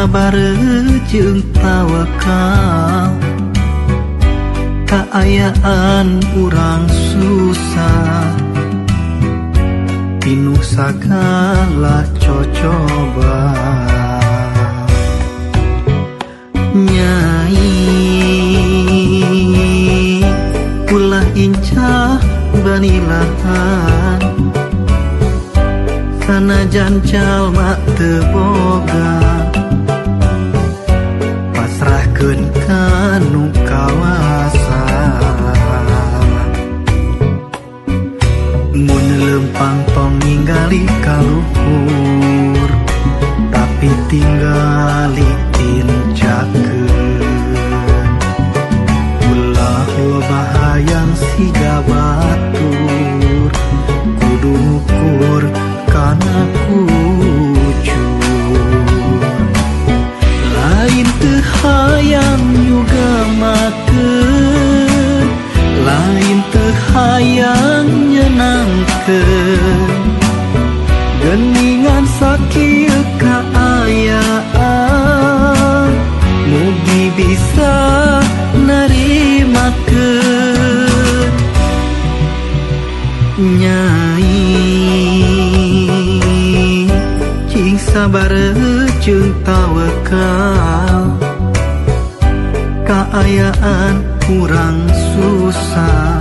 sabar jeung tawakal Keayaan urang susah. Pinuh sagala cocoba. Nyai Ulah incah banilahan Sanajan jalma teboga pasrahkan kanu kawasa mun lempang tong ninggali kaluhur tapi tinggali tincakeun ulah bahayang si gawat ieu kaayaan mugi bisa narimakeun nyai. Cing sabar jeung tawakal. Kaayaan kurang susah.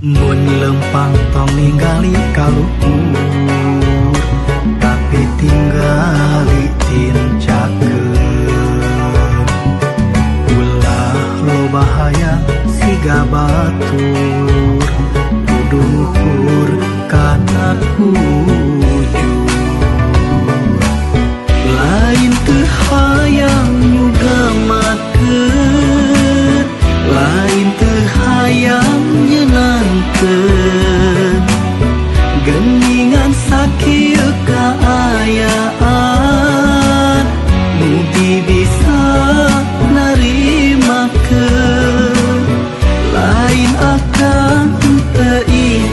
Mun lempang tong ninggali kaluhur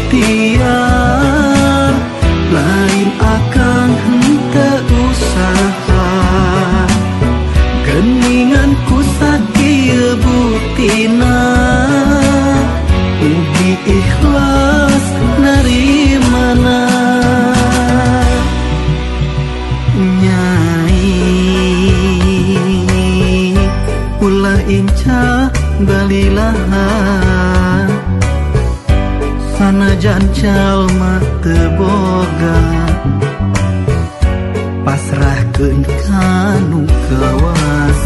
ikhtiar Lain akan henteu usaha. Geningan ku sakieu buktina Ugi ikhlas narimana Nyai Ulah inca balilahan jajan Calma teboga pasrahkan kanu kawas